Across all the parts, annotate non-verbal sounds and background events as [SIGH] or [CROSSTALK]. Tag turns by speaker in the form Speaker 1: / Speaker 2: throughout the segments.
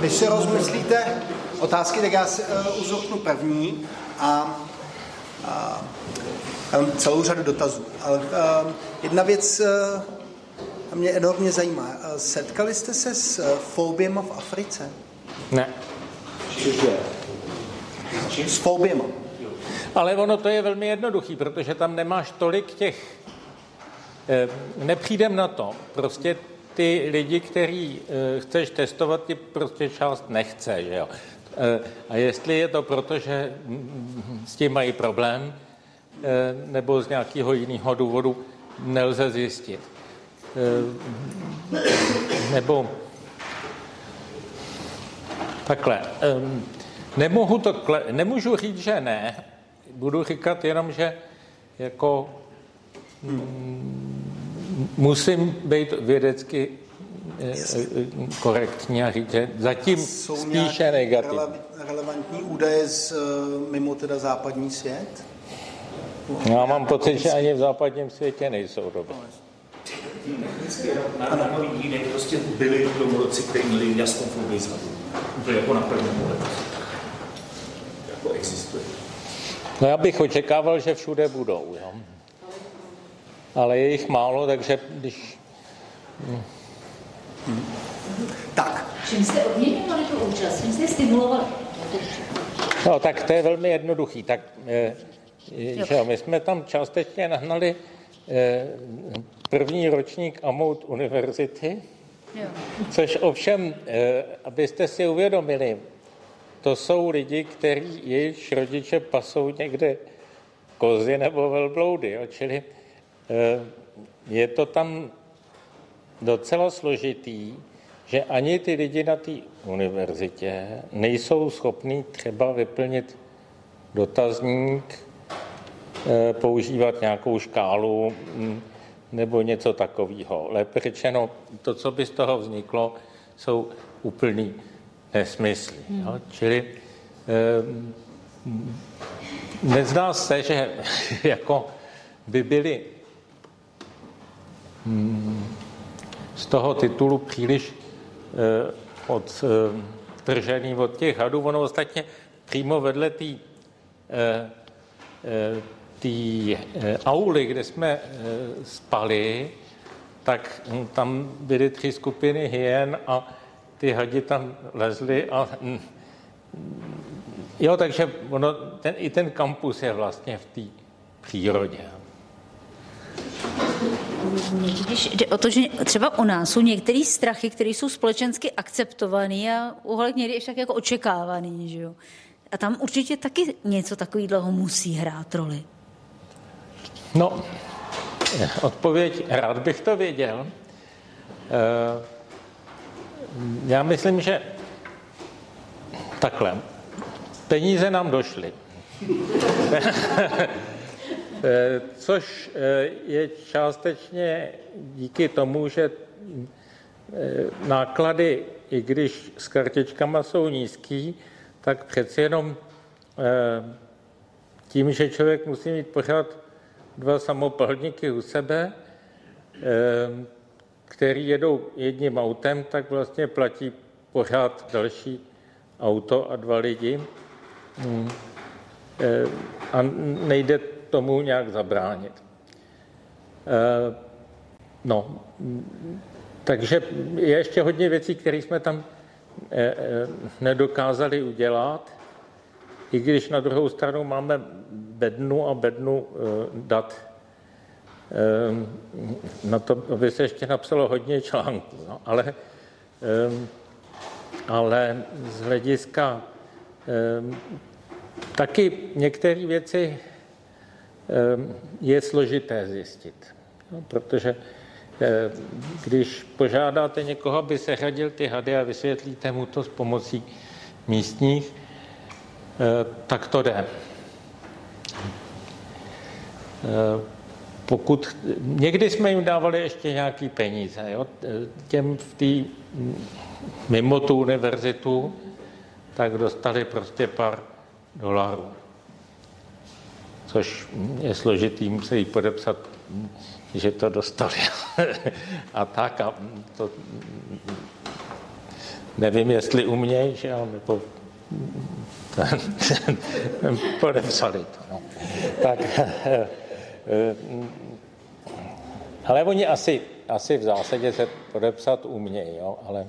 Speaker 1: Když si rozmyslíte otázky, tak já si uh, uzoknu první a, a mám celou řadu dotazů. Ale uh, jedna věc uh, mě enormně zajímá. Uh, setkali jste se s uh, v Africe?
Speaker 2: Ne.
Speaker 1: S fobiema.
Speaker 2: Ale ono to je velmi jednoduchý, protože tam nemáš tolik těch... Eh, nepřijdem na to. Prostě ty lidi, který eh, chceš testovat, ti prostě část nechce, že jo. Eh, a jestli je to proto, že mm, s tím mají problém, nebo z nějakého jiného důvodu nelze zjistit. Nebo takhle. Nemohu to, nemůžu říct, že ne, budu říkat jenom, že jako mm, musím být vědecky eh, eh, korektní a říct, že zatím Jsou spíše negativní.
Speaker 1: relevantní údaje z eh, mimo teda západní svět?
Speaker 2: Já mám pocit, že ani v západním světě nejsou dobré.
Speaker 3: Na, na nový díny prostě byli domorodci, kteří měli jasnou fobii To je jako na první pohled. Jako existuje.
Speaker 2: No já bych očekával, že všude budou, jo. Ale je jich málo, takže když...
Speaker 1: Hmm. Tak.
Speaker 4: Čím jste odměňovali tu účast? Čím jste stimulovali?
Speaker 2: No, tak to je velmi jednoduchý. Tak, eh, že jo, my jsme tam částečně nahnali eh, první ročník Amout univerzity, jo. což ovšem, eh, abyste si uvědomili, to jsou lidi, kteří jejich rodiče pasou někde kozy nebo velbloudy. Jo? Čili je to tam docela složitý, že ani ty lidi na té univerzitě nejsou schopní třeba vyplnit dotazník, eh, používat nějakou škálu hm, nebo něco takového. Lépe řečeno, to, co by z toho vzniklo, jsou úplný nesmysly. Hmm. Jo? Čili eh, nezdá se, že [LAUGHS] jako by byli hm, z toho titulu příliš eh, od, eh, od těch hadů. Ono ostatně přímo vedle té eh, auly, kde jsme spali, tak hm, tam byly tři skupiny hyen a ty hadi tam lezly a hm, jo, takže ono, ten, i ten kampus je vlastně v té přírodě.
Speaker 4: Když jde o to, že třeba u nás jsou některé strachy, které jsou společensky akceptované a uhled někdy ještě tak jako očekávaný, že jo? A tam určitě taky něco takového musí hrát roli.
Speaker 2: No, odpověď, rád bych to věděl. Uh, já myslím, že takhle. Peníze nám došly. [LAUGHS] Což eh, je částečně díky tomu, že eh, náklady, i když s kartičkama jsou nízký, tak přeci jenom eh, tím, že člověk musí mít pořád dva samopalníky u sebe, který jedou jedním autem, tak vlastně platí pořád další auto a dva lidi. Hmm. Eh, a nejde tomu nějak zabránit. Eh, no, takže je ještě hodně věcí, které jsme tam eh, nedokázali udělat, i když na druhou stranu máme bednu a bednu dat na to by se ještě napsalo hodně článků, no, ale, ale z hlediska taky některé věci je složité zjistit, no, protože když požádáte někoho, aby se řadil ty hady a vysvětlíte mu to s pomocí místních, tak to jde pokud, někdy jsme jim dávali ještě nějaký peníze, jo? těm v té, mimo tu univerzitu, tak dostali prostě pár dolarů. Což je složitý, musí podepsat, že to dostali. [LAUGHS] a tak, a to nevím, jestli umějí, že jo, nebo [LAUGHS] podepsali to. No. Tak, ale oni asi, asi v zásadě se podepsat umějí, jo, ale,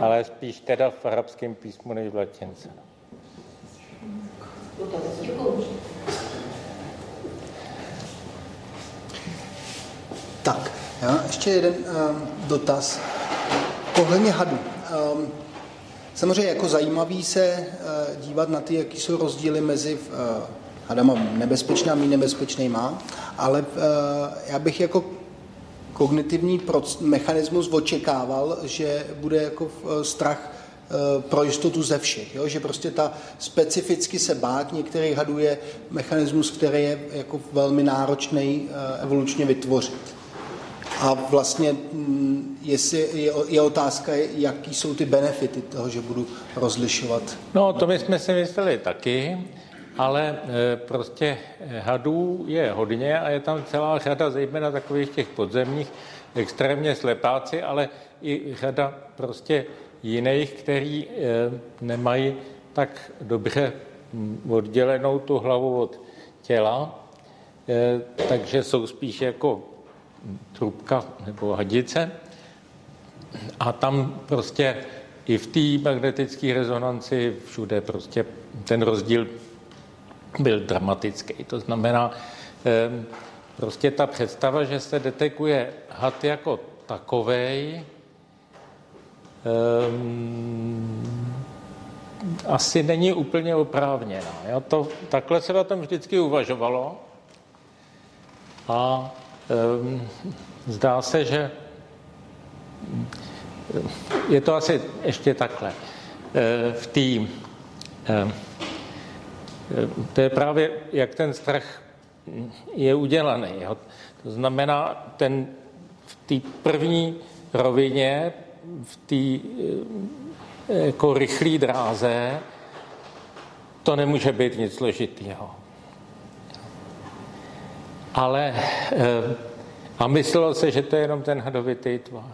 Speaker 2: ale spíš teda v arabském písmu než v latince.
Speaker 1: Tak, já ještě jeden um, dotaz. Pohledně hadu. Um, samozřejmě jako zajímavý se uh, dívat na ty, jaký jsou rozdíly mezi uh, hadama nebezpečnými a nebezpečnýma, ale uh, já bych jako kognitivní mechanismus očekával, že bude jako strach pro jistotu ze všech. Jo? Že prostě ta specificky se bát některých hadů je mechanismus, který je jako velmi náročný eh, evolučně vytvořit. A vlastně mm, jestli je, je otázka, jaký jsou ty benefity toho, že budu rozlišovat.
Speaker 2: No, to my jsme si mysleli taky, ale eh, prostě hadů je hodně a je tam celá řada, zejména takových těch podzemních, extrémně slepáci, ale i řada prostě jiných, který eh, nemají tak dobře oddělenou tu hlavu od těla, eh, takže jsou spíš jako trubka nebo hadice. A tam prostě i v té magnetické rezonanci všude prostě ten rozdíl byl dramatický. To znamená, eh, prostě ta představa, že se detekuje had jako takovej, um, asi není úplně oprávněná. Jo? To, takhle se na tom vždycky uvažovalo a um, zdá se, že je to asi ještě takhle. E, v té to je právě, jak ten strach je udělaný. To znamená, ten v té první rovině v té eh, jako rychlé dráze to nemůže být nic složitého. Ale eh, a myslelo se, že to je jenom ten hadovitý tvar.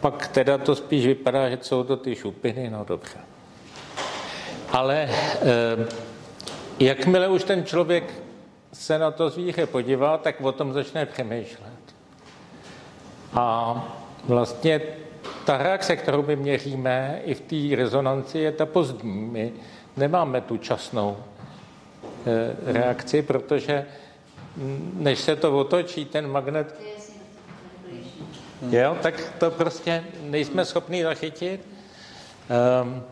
Speaker 2: Pak teda to spíš vypadá, že jsou to ty šupiny, no dobře. Ale eh, jakmile už ten člověk se na to zvíře podívá, tak o tom začne přemýšlet. A vlastně ta reakce, kterou my měříme i v té rezonanci, je ta pozdní. My nemáme tu časnou eh, reakci, protože než se to otočí, ten magnet, jo, tak to prostě nejsme schopni zachytit. Um,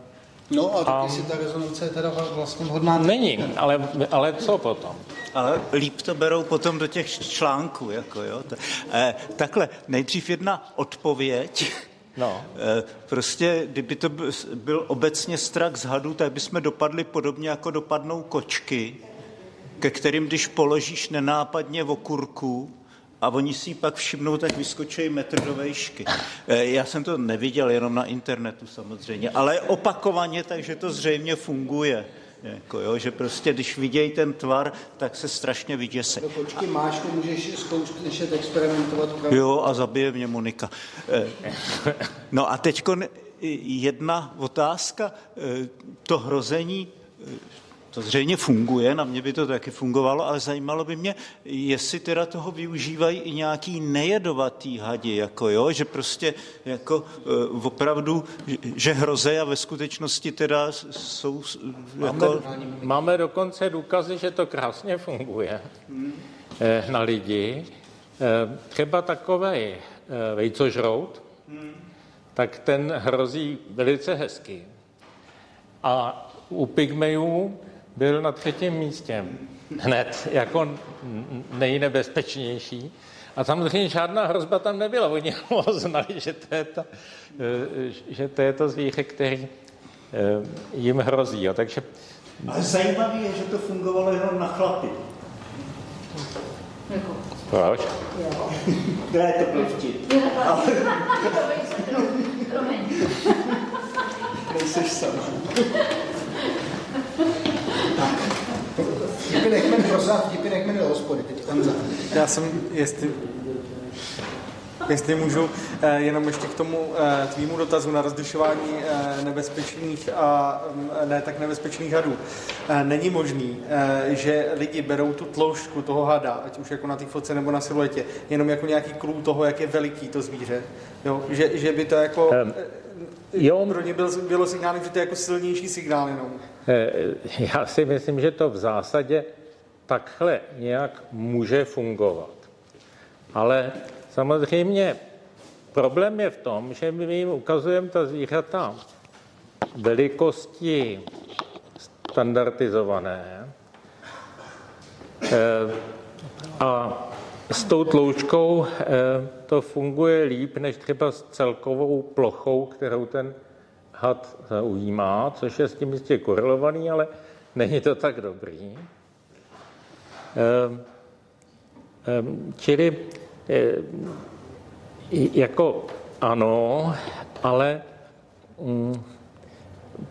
Speaker 1: No a tak jestli ta rezonance je teda vlastně vhodná.
Speaker 2: Není, ale, ale co potom?
Speaker 5: Ale líp to berou potom do těch článků, jako jo. Eh, takhle, nejdřív jedna odpověď. No. Eh, prostě, kdyby to byl obecně strach z hadů, tak bychom dopadli podobně, jako dopadnou kočky, ke kterým, když položíš nenápadně v okurku, a oni si pak všimnou, tak vyskočí metr do vejšky. Eh, já jsem to neviděl jenom na internetu samozřejmě, ale opakovaně, takže to zřejmě funguje. Jako jo, že prostě, když vidějí ten tvar, tak se strašně vyděsí.
Speaker 1: Do počky máš, to můžeš zkoušet experimentovat. Pravda?
Speaker 5: Jo, a zabije mě Monika. Eh, no a teď jedna otázka. Eh, to hrození to zřejmě funguje, na mě by to taky fungovalo, ale zajímalo by mě, jestli teda toho využívají i nějaký nejedovatý hadi, jako jo, že prostě jako uh, opravdu, že hroze a ve skutečnosti teda jsou jako...
Speaker 2: Máme, máme dokonce důkazy, že to krásně funguje hmm. na lidi. Eh, třeba takový vejcožrout, hmm. tak ten hrozí velice hezky. A u pygmejů byl na třetím místě hned jako nejnebezpečnější. A samozřejmě žádná hrozba tam nebyla. Oni [LAUGHS] znali, že to je to, eh, že to, je to zvíře, který eh, jim hrozí. Jo. Takže...
Speaker 5: Ale zajímavé je, že to fungovalo jenom na chlapy.
Speaker 2: Proč?
Speaker 5: Ne, to byl vtip.
Speaker 1: Nejseš sama. Vtipy nechme pro vtipy nechme do hospody, teď tam za.
Speaker 6: Já jsem, jestli Jestli můžu eh, jenom ještě k tomu eh, tvýmu dotazu na rozlišování eh, nebezpečných a ne tak nebezpečných hadů. Není možný, že lidi berou tu tloušťku toho hada, ať už jako na té fotce nebo na siluetě, jenom jako nějaký klů toho, jak je veliký to zvíře. Jo? Že, že by to jako... Um, jo. Pro ně byl, bylo signálem, že to je jako silnější signál jenom.
Speaker 2: Já si myslím, že to v zásadě takhle nějak může fungovat. Ale samozřejmě problém je v tom, že my jim ukazujeme ta zvířata velikosti standardizované eh, a s tou tloušťkou eh, to funguje líp, než třeba s celkovou plochou, kterou ten had zaujímá, což je s tím jistě korelovaný, ale není to tak dobrý. Ehm, ehm, čili eh, jako ano, ale mm,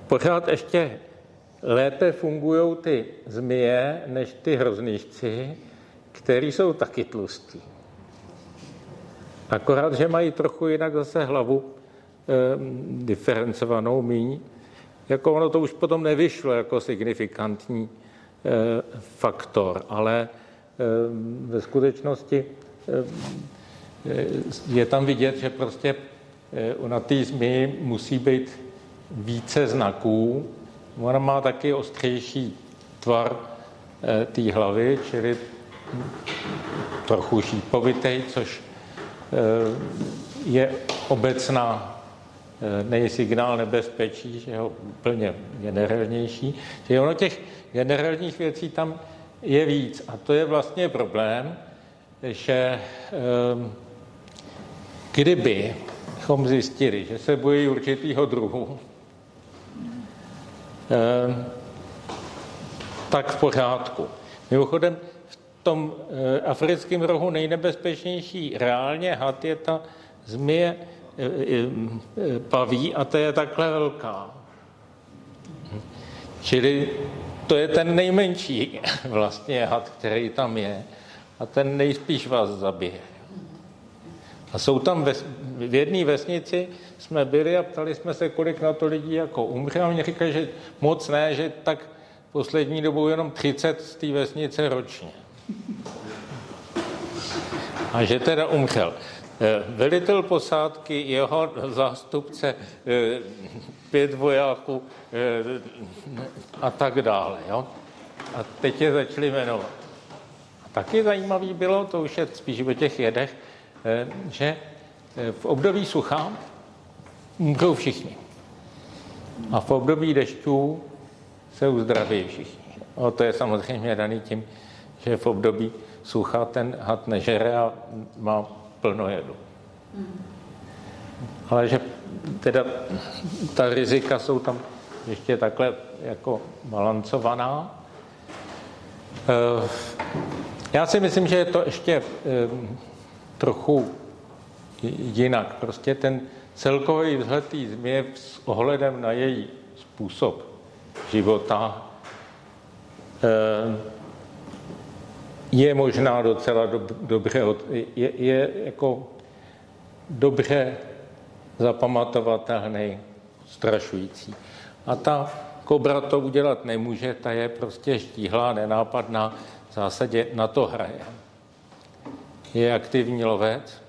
Speaker 2: pořád ještě lépe fungují ty zmije než ty hroznýšci, který jsou taky tlustí. Akorát, že mají trochu jinak zase hlavu e, diferencovanou míň. Jako ono to už potom nevyšlo jako signifikantní Eh, faktor, ale eh, ve skutečnosti eh, je tam vidět, že prostě na té zmi musí být více znaků. Ona má taky ostřejší tvar té hlavy, čili trochu šípovitej, což je obecná nejsignál nebezpečí, že je úplně generálnější. Že ono těch generálních věcí tam je víc. A to je vlastně problém, že um, kdybychom zjistili, že se bojí určitýho druhu, tak v pořádku. Mimochodem, tom uh, africkém rohu nejnebezpečnější reálně had je ta zmije uh, uh, paví a to je takhle velká. Čili to je ten nejmenší [LAUGHS] vlastně had, který tam je a ten nejspíš vás zabije. A jsou tam ve, v jedné vesnici jsme byli a ptali jsme se, kolik na to lidí jako umře a oni říkali, že moc ne, že tak poslední dobou jenom 30 z té vesnice ročně. A že teda umřel. Eh, velitel posádky, jeho zástupce, eh, pět vojáků eh, a tak dále. Jo? A teď je začali jmenovat. A taky zajímavý bylo, to už je spíš o těch jedech, že v období sucha umřou všichni. A v období dešťů se uzdraví všichni. A to je samozřejmě daný tím, že v období sucha ten had nežere a má plno jedu. Ale že teda ta rizika jsou tam ještě takhle jako balancovaná. Eh, já si myslím, že je to ještě eh, trochu jinak. Prostě ten celkový vzhled té změ s ohledem na její způsob života eh, je možná docela dob, dobře, je, je jako dobře zapamatovatelný, strašující. A ta kobra to udělat nemůže, ta je prostě štíhlá, nenápadná, v zásadě na to hraje. Je aktivní lovec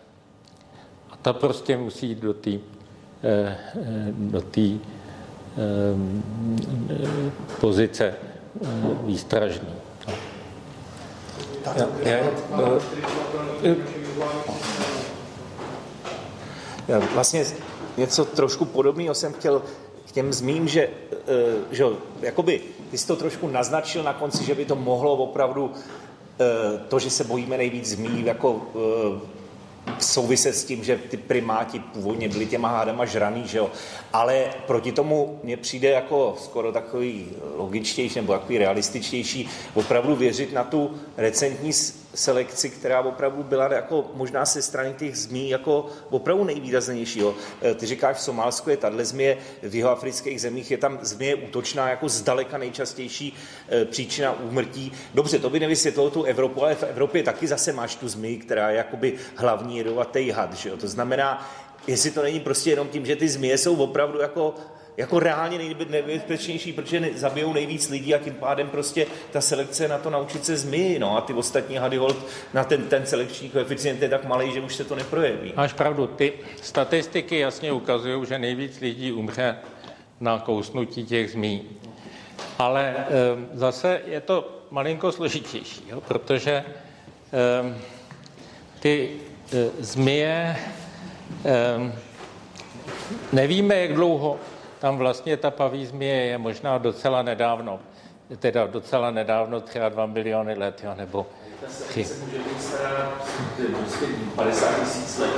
Speaker 2: a ta prostě musí jít do té eh, do té eh, pozice eh, výstražní. Já, já,
Speaker 3: vlastně něco trošku podobného jsem chtěl k těm zmím, že, eh, že jakoby, ty jsi to trošku naznačil na konci, že by to mohlo opravdu eh, to, že se bojíme nejvíc zmí, jako souviset s tím, že ty primáti původně byli těma hádama žraný, že jo. Ale proti tomu mně přijde jako skoro takový logičtější nebo takový realističtější opravdu věřit na tu recentní selekci, která opravdu byla jako možná se strany těch zmí jako opravdu nejvýraznějšího. E, ty říkáš, v Somálsku je tahle změ, v jihoafrických zemích je tam změ útočná jako zdaleka nejčastější e, příčina úmrtí. Dobře, to by nevysvětlilo tu Evropu, ale v Evropě taky zase máš tu zmi, která je jakoby hlavní jedovatý had. Že jo? To znamená, jestli to není prostě jenom tím, že ty zmije jsou opravdu jako jako reálně nejbezpečnější, protože zabijou nejvíc lidí a tím pádem prostě ta selekce na to naučit se zmiji, no a ty ostatní hady hold na ten, ten selekční koeficient je tak malý, že už se to neprojeví.
Speaker 2: Máš pravdu, ty statistiky jasně ukazují, že nejvíc lidí umře na kousnutí těch zmí. Ale e, zase je to malinko složitější, jo, protože e, ty e, zmije e, nevíme, jak dlouho tam vlastně ta paví zmije je možná docela nedávno, teda docela nedávno, třeba 2 miliony let, jo, nebo tři. může být stará 50 tisíc let.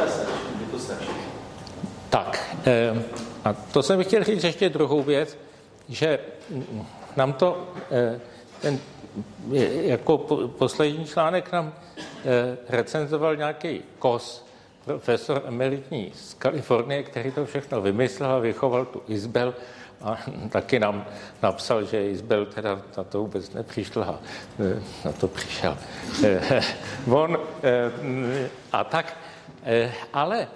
Speaker 2: Tak, a to jsem chtěl říct ještě druhou věc, že nám to, eh, ten, jako poslední článek nám eh, recenzoval nějaký KOS, profesor emeritní z Kalifornie, který to všechno vymyslel a vychoval tu Izbel a taky nám napsal, že Izbel teda na to vůbec nepřišel a e, na to přišel. E, [LAUGHS] on e, a tak, ale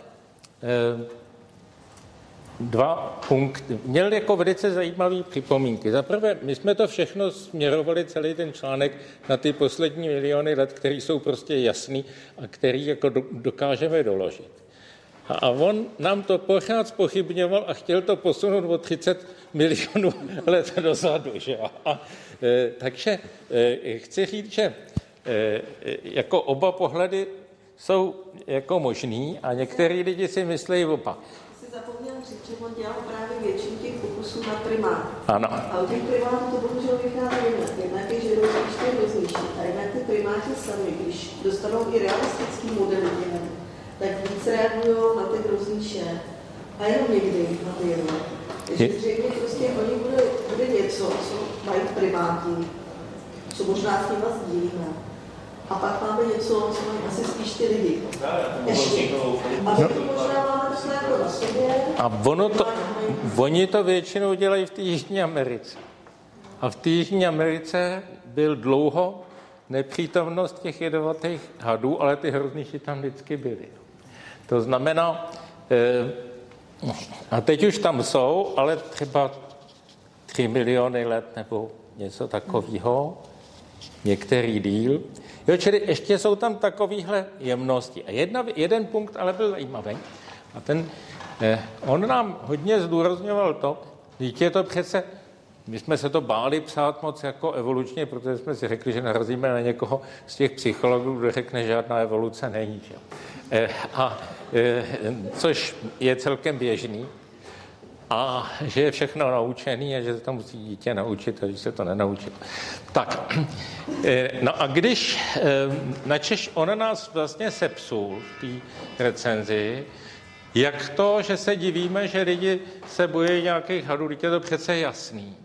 Speaker 2: dva punkty. Měl jako velice zajímavé připomínky. Za prvé, my jsme to všechno směrovali, celý ten článek, na ty poslední miliony let, které jsou prostě jasný a který jako dokážeme doložit. A on nám to pořád spochybňoval a chtěl to posunout o 30 milionů [LAUGHS] let dozadu. Že? A, e, takže e, chci říct, že e, jako oba pohledy jsou jako možný a některý lidi si myslí opak
Speaker 7: zapomněl říct, že on dělal právě většinu těch pokusů na primát.
Speaker 2: Ano.
Speaker 7: A u těch primátů to bohužel vychází jinak. Jednak je, že rozliště je různější. A jednak ty primáti sami, když dostanou i realistický modely těm, tak víc reagují na ty hrozníše. A jenom někdy na ty jedno. Takže zřejmě prostě oni bude, bude něco, co mají primáti, co možná s nimi sdílíme. A pak máme něco, co mají asi spíš ty lidi. Ještě. A to možná
Speaker 2: A ono to, oni to většinou dělají v té Jižní Americe. A v té Jižní Americe byl dlouho nepřítomnost těch jedovatých hadů, ale ty hroznější tam vždycky byly. To znamená, eh, a teď už tam jsou, ale třeba tři miliony let nebo něco takového, některý díl. Jo, čili ještě jsou tam takovéhle jemnosti. A jedna, jeden punkt ale byl zajímavý. A ten, eh, on nám hodně zdůrazňoval to, dítě je to přece, my jsme se to báli psát moc jako evolučně, protože jsme si řekli, že narazíme na někoho z těch psychologů, kdo řekne, že žádná evoluce není. Že? Eh, a, eh, což je celkem běžný a že je všechno naučený a že se to musí dítě naučit a že se to nenaučit. Tak, eh, no a když eh, načeš on nás vlastně sepsul v té recenzi, jak to, že se divíme, že lidi se bojí nějakých hadů, je to přece jasný.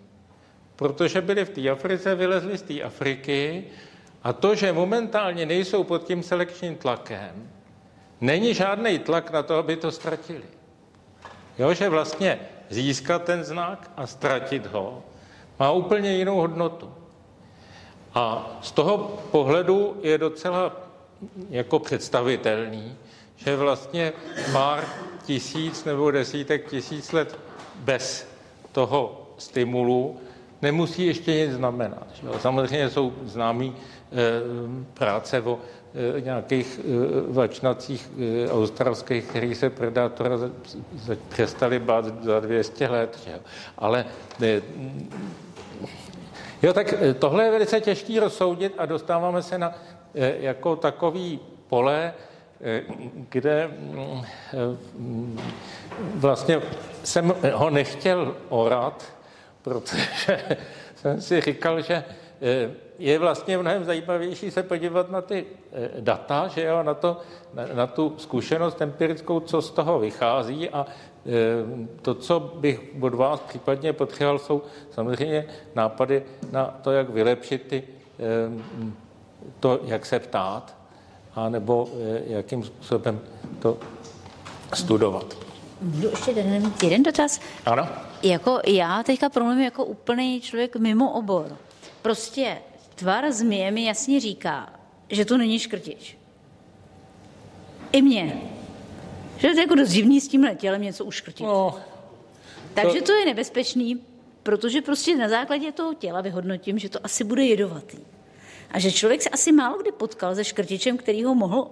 Speaker 2: Protože byli v té Africe, vylezli z té Afriky a to, že momentálně nejsou pod tím selekčním tlakem, není žádný tlak na to, aby to ztratili. Jo, že vlastně získat ten znak a ztratit ho má úplně jinou hodnotu. A z toho pohledu je docela jako představitelný, že vlastně pár tisíc nebo desítek tisíc let bez toho stimulu nemusí ještě nic znamenat. Že? Samozřejmě jsou známý e, práce o e, nějakých e, vačnacích e, australských, který se predátora za, za, přestali bát za 200 let. Že? Ale e, jo, tak tohle je velice těžký rozsoudit a dostáváme se na e, jako takový pole, kde vlastně jsem ho nechtěl orat, protože [LAUGHS] jsem si říkal, že eh, je vlastně mnohem zajímavější se podívat na ty eh, data, že jo, na, to, na, na tu zkušenost empirickou, co z toho vychází a eh, to, co bych od vás případně potřeboval, jsou samozřejmě nápady na to, jak vylepšit ty, to, jak se ptát, a nebo jakým způsobem to studovat.
Speaker 4: Můžu ještě jeden, jeden dotaz?
Speaker 2: Ano.
Speaker 4: Jako já teďka promluvím jako úplný člověk mimo obor. Prostě tvar změ mi jasně říká, že to není škrtič. I mě. Že je to jako dost divný s tímhle tělem něco uškrtit. No, Takže to... to je nebezpečný, protože prostě na základě toho těla vyhodnotím, že to asi bude jedovatý. A že člověk se asi málo kdy potkal se škrtičem, který ho mohl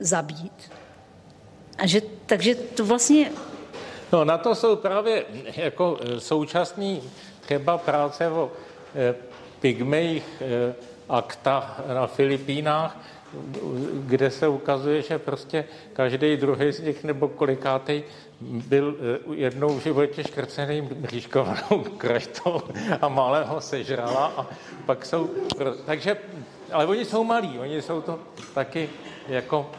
Speaker 4: zabít. A že, takže to vlastně...
Speaker 2: No na to jsou právě jako e, současný třeba práce o e, pygmejích e, akta na Filipínách, kde se ukazuje, že prostě každý druhý z nich nebo kolikátej byl jednou v životě škrcený mřížkovanou kraštou a malé ho sežrala a pak jsou, takže, ale oni jsou malí, oni jsou to taky jako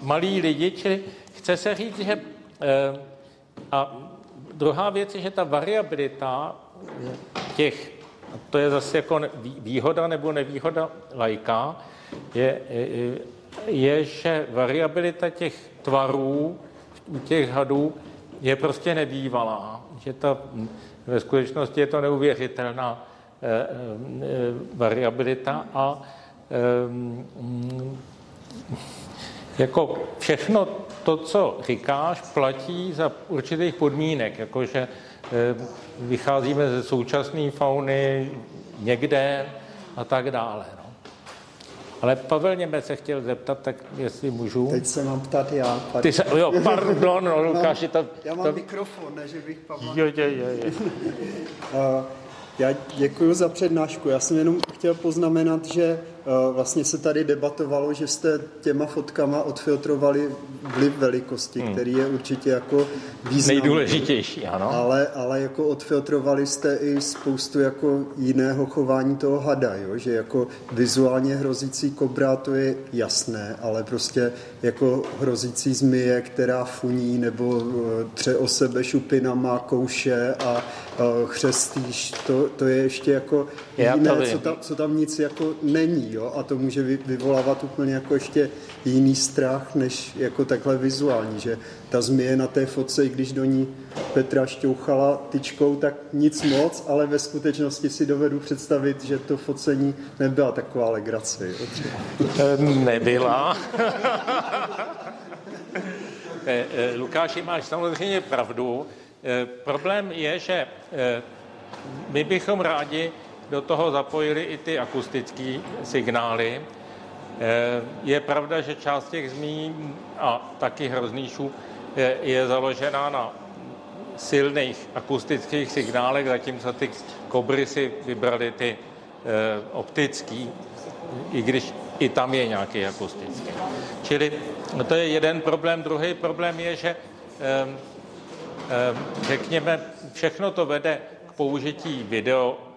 Speaker 2: malí lidi, čili chce se říct, že eh, a druhá věc je, že ta variabilita těch, to je zase jako výhoda nebo nevýhoda lajka, je, je, je, že variabilita těch tvarů u těch hadů je prostě nebývalá. Že ta, ve skutečnosti je to neuvěřitelná eh, eh, variabilita a eh, jako všechno to, co říkáš, platí za určitých podmínek, jakože vycházíme ze současné fauny někde a tak dále. Ale Pavel Němec se chtěl zeptat, tak jestli můžu.
Speaker 8: Teď se mám ptat já.
Speaker 2: Pardon. Ty se, jo, pardon, no, Lukáši, to...
Speaker 8: Já mám to... mikrofon, ne, že bych Pavel...
Speaker 2: Jo, jo, jo, jo.
Speaker 8: uh, [LAUGHS] já děkuji za přednášku. Já jsem jenom chtěl poznamenat, že eh, vlastně se tady debatovalo, že jste těma fotkama odfiltrovali vliv velikosti, hmm. který je určitě jako významný.
Speaker 2: Nejdůležitější, ano.
Speaker 8: Ale, ale jako odfiltrovali jste i spoustu jako jiného chování toho hada, jo? že jako vizuálně hrozící kobra to je jasné, ale prostě jako hrozící zmije, která funí nebo eh, tře o sebe šupinama, kouše a chřestíš, to, to je ještě jako jiné, co tam, co tam nic jako není, jo? A to může vyvolávat úplně jako ještě jiný strach, než jako takhle vizuální, že ta zmije na té fotce, i když do ní Petra šťouchala tyčkou, tak nic moc, ale ve skutečnosti si dovedu představit, že to focení nebyla taková legrace. Jo?
Speaker 2: Nebyla. [LAUGHS] Eh, eh, Lukáši, máš samozřejmě pravdu. Eh, problém je, že eh, my bychom rádi do toho zapojili i ty akustické signály. Eh, je pravda, že část těch zmí a taky hroznýšů je založená na silných akustických signálech, zatímco ty kobry si vybrali ty optický, i když i tam je nějaký akustický. Čili to je jeden problém. Druhý problém je, že Ehm, řekněme, všechno to vede k použití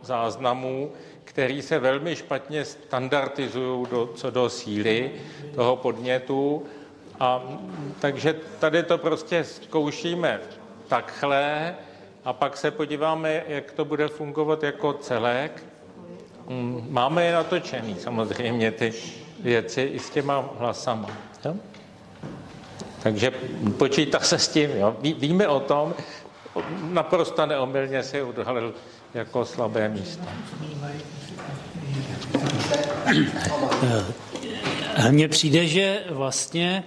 Speaker 2: videozáznamů, který se velmi špatně standardizují do, co do síly toho podnětu. A, takže tady to prostě zkoušíme takhle a pak se podíváme, jak to bude fungovat jako celek. Mm, máme je natočený samozřejmě ty věci i s těma hlasama. Jo? Takže počítá se s tím. Jo. Ví, víme o tom, naprosto neomylně si odhalil jako slabé místo.
Speaker 9: Mně přijde, že vlastně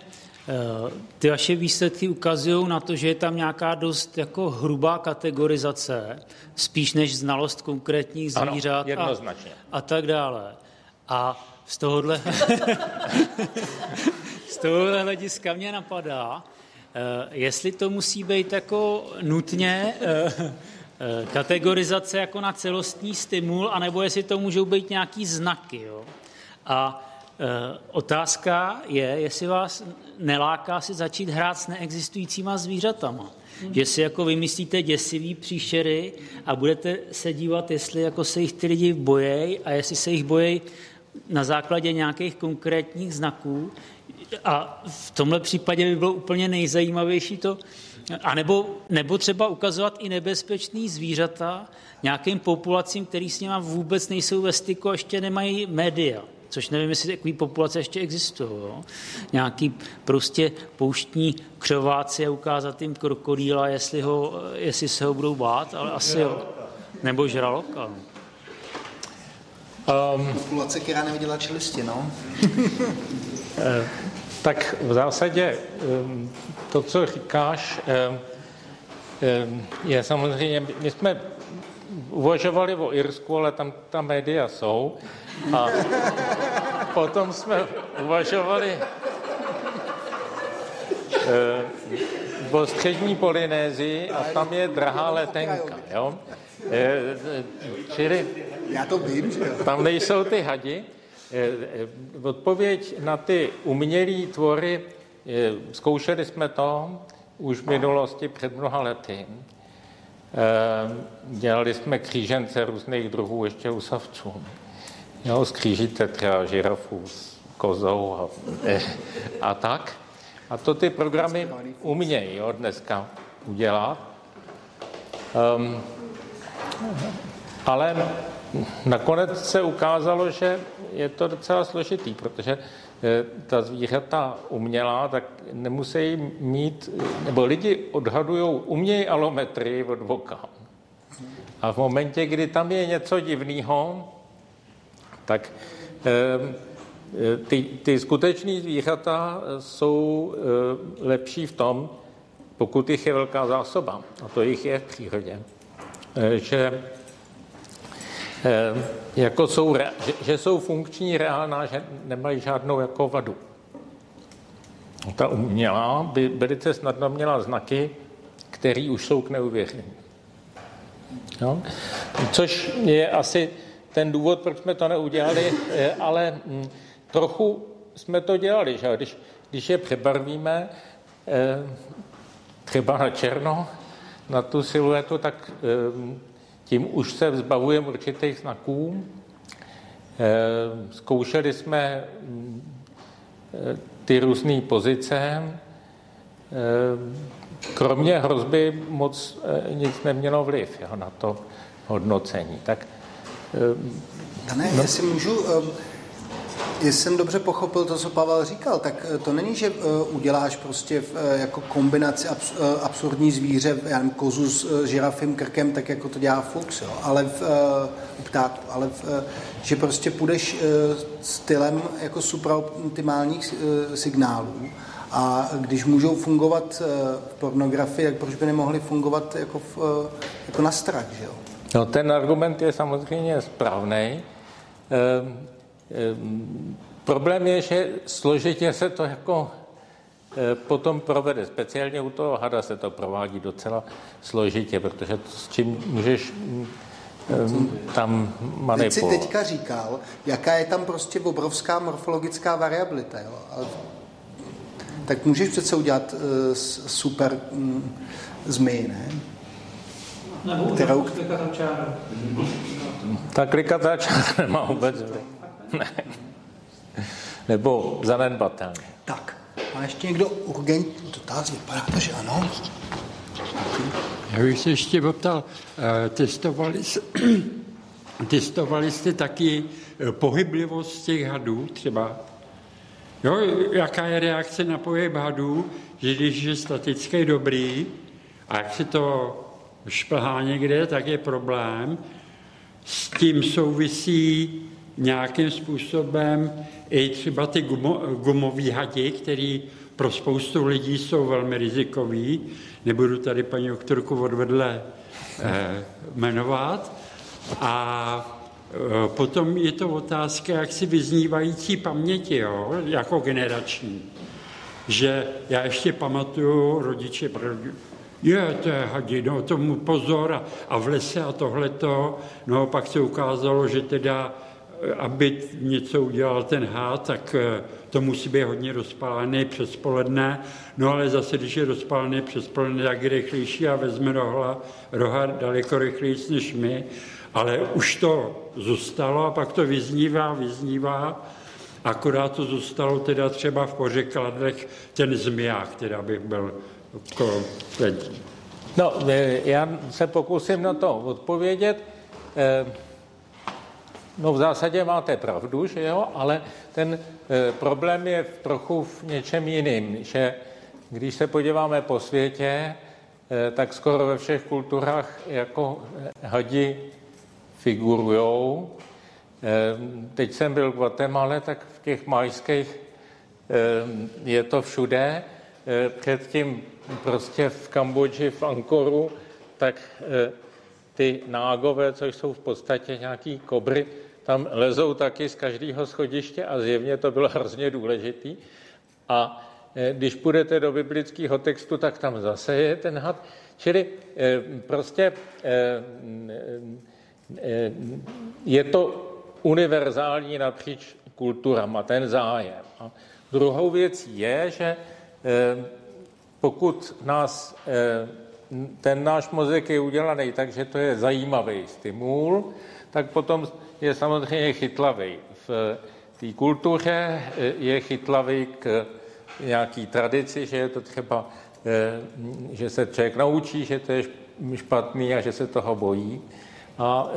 Speaker 9: eh, ty vaše výsledky ukazují na to, že je tam nějaká dost jako hrubá kategorizace, spíš než znalost konkrétních zvířat
Speaker 2: ano,
Speaker 9: a, a tak dále. A z tohohle... [LAUGHS] z tohohle hlediska mě napadá, eh, jestli to musí být jako nutně eh, eh, kategorizace jako na celostní stimul, anebo jestli to můžou být nějaký znaky. Jo? A otázka je, jestli vás neláká si začít hrát s neexistujícíma zvířatama. Že si jako vymyslíte děsivý příšery a budete se dívat, jestli jako se jich ty lidi bojejí a jestli se jich bojejí na základě nějakých konkrétních znaků, a v tomhle případě by bylo úplně nejzajímavější to, a nebo, nebo třeba ukazovat i nebezpečný zvířata nějakým populacím, který s nimi vůbec nejsou ve styku a ještě nemají média. Což nevím, jestli takové populace ještě existují. Jo? Nějaký prostě pouštní křováci a ukázat jim krokodýla, jestli, ho, jestli se ho budou bát, ale asi jo. Nebo žraloka.
Speaker 1: Um, populace, která neviděla čelisti, no. [LAUGHS] [LAUGHS]
Speaker 2: Tak v zásadě to, co říkáš, je samozřejmě, my jsme uvažovali o Irsku, ale tam ta média jsou. A potom jsme uvažovali o střední Polynézii a tam je drahá letenka. Jo?
Speaker 1: Čili Já to vím, že
Speaker 2: tam nejsou ty hadi. Odpověď na ty umělé tvory, zkoušeli jsme to už v minulosti před mnoha lety. Dělali jsme křížence různých druhů ještě u savců. Jo, skřížíte třeba žirafu s kozou a, a tak. A to ty programy umějí jo, dneska udělat. Um, ale nakonec se ukázalo, že je to docela složitý, protože eh, ta zvířata umělá, tak nemusí mít, nebo lidi odhadují, umějí alometry od voka. A v momentě, kdy tam je něco divného, tak eh, ty, ty skutečné zvířata jsou eh, lepší v tom, pokud jich je velká zásoba, a to jich je v přírodě, že Eh, jako jsou, že, jsou funkční, reálná, že nemají žádnou jako vadu. Ta umělá by velice snadno měla znaky, které už jsou k neuvěření. No? Což je asi ten důvod, proč jsme to neudělali, eh, ale hm, trochu jsme to dělali, že když, když je přebarvíme eh, třeba na černo, na tu siluetu, tak tím už se vzbavujeme určitých znaků. Eh, zkoušeli jsme eh, ty různé pozice. Eh, kromě hrozby moc nic nemělo vliv jo, na to hodnocení. Tak,
Speaker 1: ne, no. jestli můžu, Jestli jsem dobře pochopil to, co Pavel říkal, tak eh, to není, že eh, uděláš prostě eh, jako kombinaci absurdní zvíře, já nevím, kozu s žirafím krkem, tak jako to dělá Fuchs, jo, ale v, ptáku, ale v, že prostě půjdeš stylem jako supraoptimálních signálů a když můžou fungovat v pornografii, tak proč by nemohli fungovat jako, v, jako na strach, že jo?
Speaker 2: No, ten argument je samozřejmě správný. Ehm, problém je, že složitě se to jako eh, potom provede. Speciálně u toho hada se to provádí docela složitě, protože s čím můžeš ehm, tam manipulovat. Teď
Speaker 1: si teďka říkal, jaká je tam prostě obrovská morfologická variabilita. Jo? Tak můžeš přece udělat uh, super um, zmy, ne?
Speaker 9: Nebo kterou... klikatá čára.
Speaker 2: Ta klikatá čára nemá vůbec. [LAUGHS] Nebo zanedbatelně.
Speaker 1: Tak, má ještě někdo urgentní dotaz? Vypadá to, že ano.
Speaker 10: Já bych se ještě poptal, eh, testovali, [CLEARS THROAT] testovali jste taky eh, pohyblivost těch hadů třeba? Jo, jaká je reakce na pohyb hadů, že když je statický dobrý a jak se to šplhá někde, tak je problém. S tím souvisí nějakým způsobem i třeba ty gumo, gumové hadi, které pro spoustu lidí jsou velmi rizikový. Nebudu tady paní doktorku odvedle eh, jmenovat. A eh, potom je to otázka jaksi vyznívající paměti, jo, jako generační. Že já ještě pamatuju rodiče, je, to je hadino, tomu pozor a, a v lese a tohleto. No pak se ukázalo, že teda aby něco udělal ten hád, tak eh, to musí být hodně rozpálený přes poledne. No ale zase, když je rozpálený přes poledne, tak je rychlejší a vezme rohla, roha daleko rychlejší než my. Ale už to zůstalo a pak to vyznívá, vyznívá. Akorát to zůstalo teda třeba v pořekladlech ten zmiják, teda bych byl.
Speaker 2: No, eh, já se pokusím na to odpovědět. Eh, No v zásadě máte pravdu, že jo, ale ten e, problém je v trochu v něčem jiným, že když se podíváme po světě, e, tak skoro ve všech kulturách jako hadi figurujou. E, teď jsem byl v Guatemala, tak v těch majských je to všude. Předtím prostě v Kambodži, v Ankoru, tak ty nágové, což jsou v podstatě nějaký kobry, tam lezou taky z každého schodiště a zjevně to bylo hrozně důležitý. A když půjdete do biblického textu, tak tam zase je ten had. Čili prostě je to univerzální napříč kulturama, ten zájem. A druhou věcí je, že pokud nás ten náš mozek je udělaný tak, že to je zajímavý stimul, tak potom je samozřejmě chytlavý. V té kultuře je chytlavý k nějaký tradici, že je to třeba, že se člověk naučí, že to je špatný a že se toho bojí. A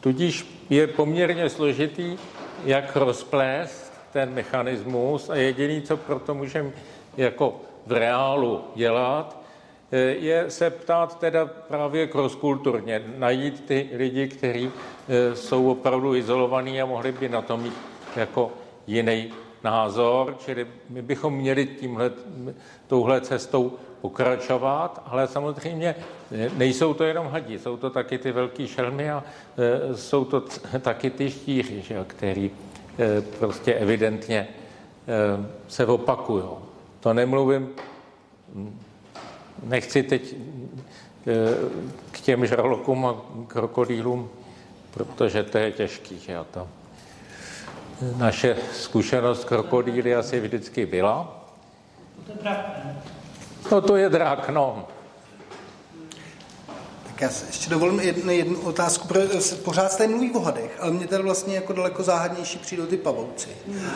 Speaker 2: tudíž je poměrně složitý, jak rozplést ten mechanismus a jediný, co proto můžeme jako v reálu dělat, je se ptát teda právě crosskulturně, najít ty lidi, kteří jsou opravdu izolovaní a mohli by na to mít jako jiný názor, čili my bychom měli tímhle, touhle cestou pokračovat, ale samozřejmě nejsou to jenom hadí, jsou to taky ty velký šelmy a jsou to [LAUGHS] taky ty štíři, že, který prostě evidentně se opakují. To nemluvím, nechci teď k těm žralokům a krokodýlům, protože to je těžký, že to. Naše zkušenost krokodýly asi vždycky byla.
Speaker 9: To je drak,
Speaker 2: No to je drak, no.
Speaker 1: Tak já se ještě dovolím jednu, jednu otázku, protože pořád se tady mluví o hadech, ale mě teda vlastně jako daleko záhadnější přijdou ty pavouci.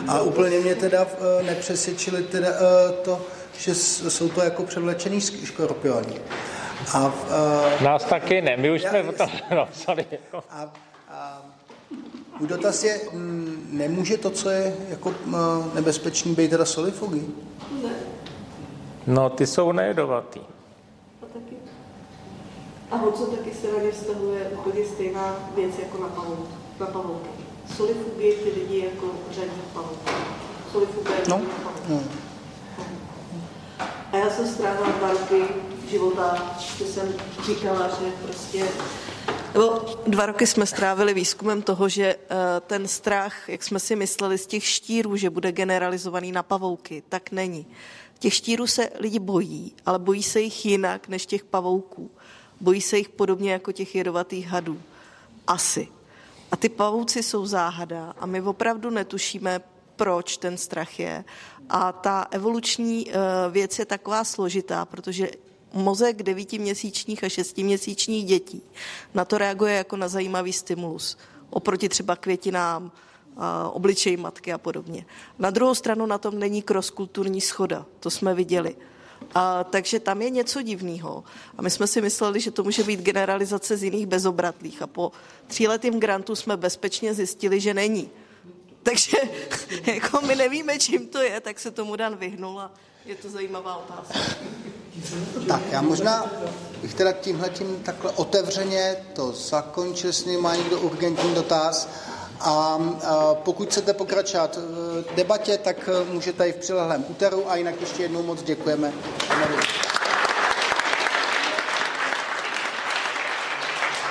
Speaker 1: A úplně mě teda uh, nepřesvědčili teda uh, to, že jsou to jako převlečený škorpioni.
Speaker 2: A, uh, Nás taky ne, my už já, jsme o tom, [LAUGHS] no, sorry. A, a,
Speaker 1: můj dotaz je, nemůže to, co je jako nebezpečný, být teda solifogy?
Speaker 7: Ne.
Speaker 2: No, ty jsou nejedovatý.
Speaker 7: A taky. A hoco taky se na ně vztahuje úplně stejná věc jako na, pavouky. na pavouky. Solifugy ty lidi jako řadí pavouky. Solifugy no. pavouky. No. A já jsem strávila dva roky života, že jsem říkala, že prostě nebo dva roky jsme strávili výzkumem toho, že uh, ten strach, jak jsme si mysleli z těch štírů, že bude generalizovaný na pavouky, tak není. Těch štírů se lidi bojí, ale bojí se jich jinak než těch pavouků. Bojí se jich podobně jako těch jedovatých hadů. Asi. A ty pavouci jsou záhada a my opravdu netušíme, proč ten strach je. A ta evoluční eh, věc je taková složitá, protože mozek devítiměsíčních a šestiměsíčních dětí na to reaguje jako na zajímavý stimulus. Oproti třeba květinám, obličej matky a podobně. Na druhou stranu na tom není cross-kulturní schoda, to jsme viděli. A, takže tam je něco divného. A my jsme si mysleli, že to může být generalizace z jiných bezobratlých. A po tříletým grantu jsme bezpečně zjistili, že není. Takže [LAUGHS] jako my nevíme, čím to je, tak se tomu Dan vyhnul a je to zajímavá otázka.
Speaker 1: Tak já možná bych teda tímhletím takhle otevřeně to zakončil, jestli má někdo urgentní dotaz. A pokud chcete pokračovat v debatě, tak můžete i v přilehlém úteru a jinak ještě jednou moc děkujeme.